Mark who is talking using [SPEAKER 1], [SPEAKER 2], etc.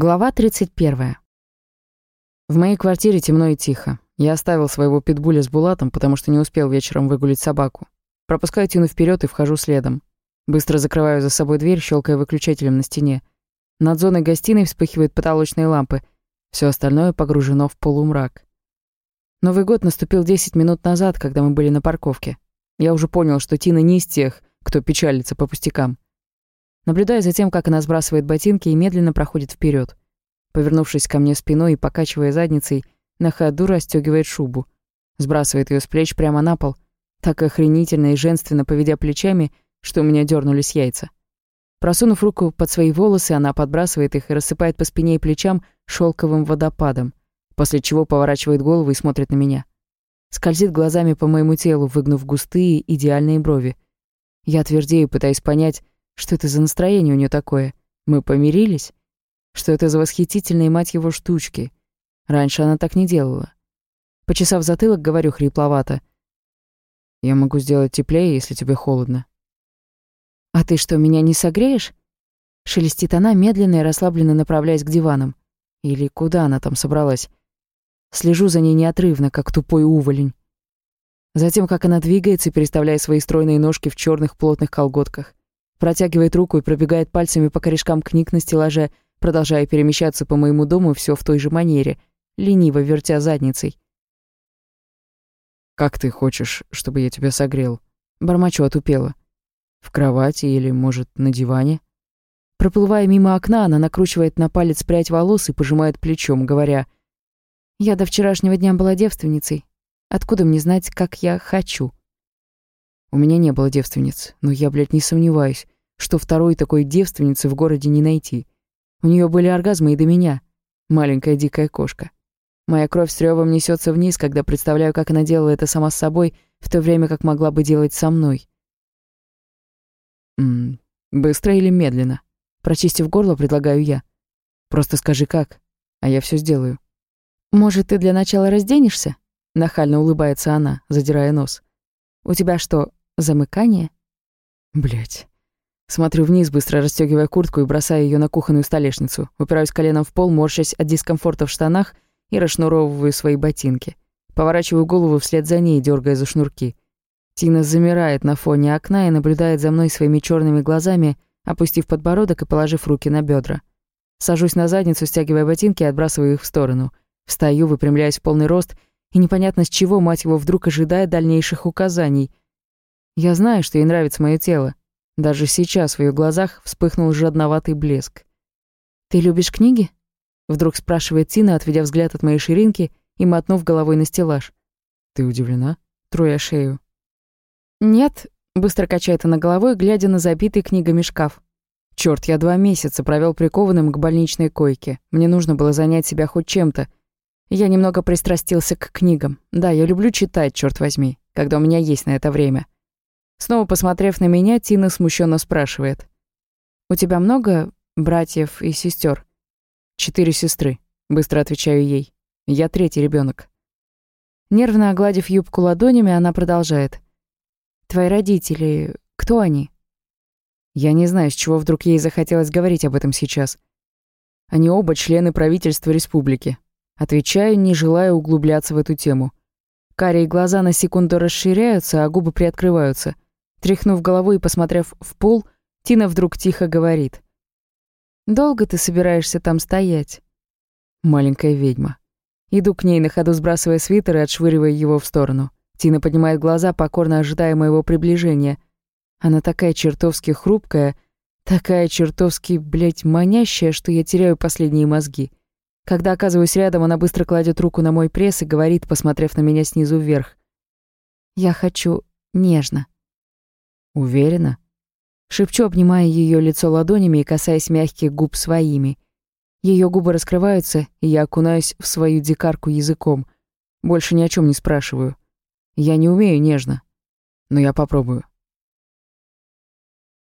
[SPEAKER 1] Глава 31. В моей квартире темно и тихо. Я оставил своего питбуля с Булатом, потому что не успел вечером выгулить собаку. Пропускаю Тину вперед и вхожу следом. Быстро закрываю за собой дверь, щелкая выключателем на стене. Над зоной гостиной вспыхивают потолочные лампы. Все остальное погружено в полумрак. Новый год наступил 10 минут назад, когда мы были на парковке. Я уже понял, что Тина не из тех, кто печалится по пустякам наблюдая за тем, как она сбрасывает ботинки и медленно проходит вперед. Повернувшись ко мне спиной и покачивая задницей, на ходу расстегивает шубу. Сбрасывает ее с плеч прямо на пол, так охренительно и женственно поведя плечами, что у меня дернулись яйца. Просунув руку под свои волосы, она подбрасывает их и рассыпает по спине и плечам шелковым водопадом, после чего поворачивает голову и смотрит на меня. Скользит глазами по моему телу, выгнув густые, идеальные брови. Я твердею, пытаясь понять, что это за настроение у нее такое? Мы помирились? Что это за восхитительные, мать его, штучки? Раньше она так не делала. Почесав затылок, говорю хрипловато. «Я могу сделать теплее, если тебе холодно». «А ты что, меня не согреешь?» Шелестит она, медленно и расслабленно направляясь к диванам. Или куда она там собралась? Слежу за ней неотрывно, как тупой уволень. Затем, как она двигается, переставляя свои стройные ножки в черных плотных колготках. Протягивает руку и пробегает пальцами по корешкам книг на стеллаже, продолжая перемещаться по моему дому все в той же манере, лениво вертя задницей.
[SPEAKER 2] «Как ты хочешь, чтобы я тебя согрел?»
[SPEAKER 1] Бормочу отупела.
[SPEAKER 2] «В кровати или, может, на диване?»
[SPEAKER 1] Проплывая мимо окна, она накручивает на палец прядь волос и пожимает плечом, говоря, «Я до вчерашнего дня была девственницей. Откуда мне знать, как я хочу?»
[SPEAKER 2] У меня не было девственниц, но я, блядь, не сомневаюсь, что второй такой девственницы в городе не найти. У нее были оргазмы и до меня. Маленькая дикая кошка. Моя кровь с рёвом несется вниз, когда представляю, как она делала это сама с собой, в то время как могла бы делать со мной.
[SPEAKER 1] «М -м, быстро или медленно?» Прочистив горло, предлагаю я.
[SPEAKER 2] «Просто скажи как, а я все сделаю».
[SPEAKER 1] «Может, ты для начала разденешься?» Нахально улыбается она, задирая нос. «У тебя что, Замыкание?
[SPEAKER 2] Блять. Смотрю вниз, быстро расстегивая куртку и бросая ее на кухонную столешницу. Упираюсь коленом в пол, морщась от дискомфорта в штанах и расшнуровываю свои ботинки. Поворачиваю голову вслед за ней, дергая за шнурки. Тина замирает на фоне окна и наблюдает за мной своими черными глазами, опустив подбородок и положив руки на бедра. Сажусь на задницу, стягивая ботинки и отбрасываю их в сторону. Встаю, выпрямляясь в полный рост, и непонятно с чего, мать его, вдруг ожидает дальнейших указаний — я знаю, что ей нравится мое тело. Даже сейчас в ее глазах вспыхнул жадноватый блеск.
[SPEAKER 1] «Ты любишь книги?» Вдруг спрашивает Тина, отведя взгляд от моей ширинки и мотнув головой на стеллаж.
[SPEAKER 2] «Ты удивлена?»
[SPEAKER 1] Троя шею. «Нет», — быстро качает она головой, глядя на забитый книгами шкаф. Черт, я два месяца провел прикованным к больничной койке. Мне нужно было занять себя хоть чем-то. Я немного пристрастился к книгам. Да, я люблю читать, черт возьми, когда у меня есть на это время. Снова посмотрев на меня, Тина смущенно спрашивает. «У тебя много братьев и сестер?
[SPEAKER 2] «Четыре сестры», — быстро отвечаю ей. «Я третий ребенок.
[SPEAKER 1] Нервно огладив юбку ладонями, она продолжает. «Твои родители, кто они?»
[SPEAKER 2] Я не знаю, с чего вдруг ей захотелось говорить об этом сейчас. Они оба члены правительства республики. Отвечаю, не желая углубляться в эту тему.
[SPEAKER 1] Карие глаза на секунду расширяются, а губы приоткрываются — Тряхнув головой и посмотрев в пол, Тина вдруг тихо говорит. «Долго ты собираешься там стоять?»
[SPEAKER 2] Маленькая ведьма.
[SPEAKER 1] Иду к ней, на ходу сбрасывая свитер и отшвыривая его в сторону. Тина поднимает глаза, покорно ожидая моего приближения. Она такая чертовски хрупкая, такая чертовски, блядь, манящая, что я теряю последние мозги. Когда оказываюсь рядом, она быстро кладет руку на мой пресс и говорит, посмотрев на меня снизу вверх. «Я хочу нежно».
[SPEAKER 2] Уверена?
[SPEAKER 1] Шепчу, обнимая ее лицо ладонями и касаясь мягких губ своими. Ее губы раскрываются, и я окунаюсь в свою дикарку языком. Больше ни о чем не спрашиваю. Я не умею нежно, но я попробую.